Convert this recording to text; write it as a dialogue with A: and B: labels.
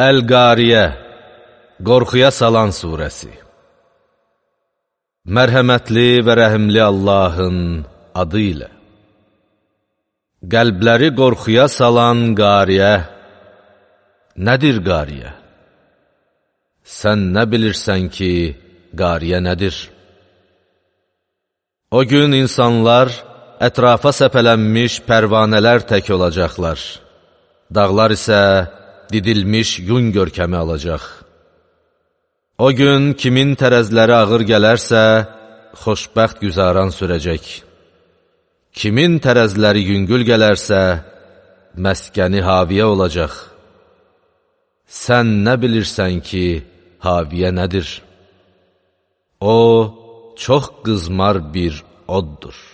A: Əl-Qariyə Qorxuya salan surəsi Mərhəmətli və rəhimli Allahın adı ilə Qəlbləri qorxuya salan qariyə Nədir qariyə? Sən nə bilirsən ki, qariyə nədir? O gün insanlar ətrafa səpələnmiş pərvanələr tək olacaqlar. Dağlar isə didilmiş yun görkəmi alacaq. O gün kimin tərəzləri ağır gələrsə, xoşbəxt güzaran sürəcək. Kimin tərəzləri yüngül gələrsə, məskəni haviyə olacaq. Sən nə bilirsən ki, haviyə nədir? O, çox qızmar bir oddur.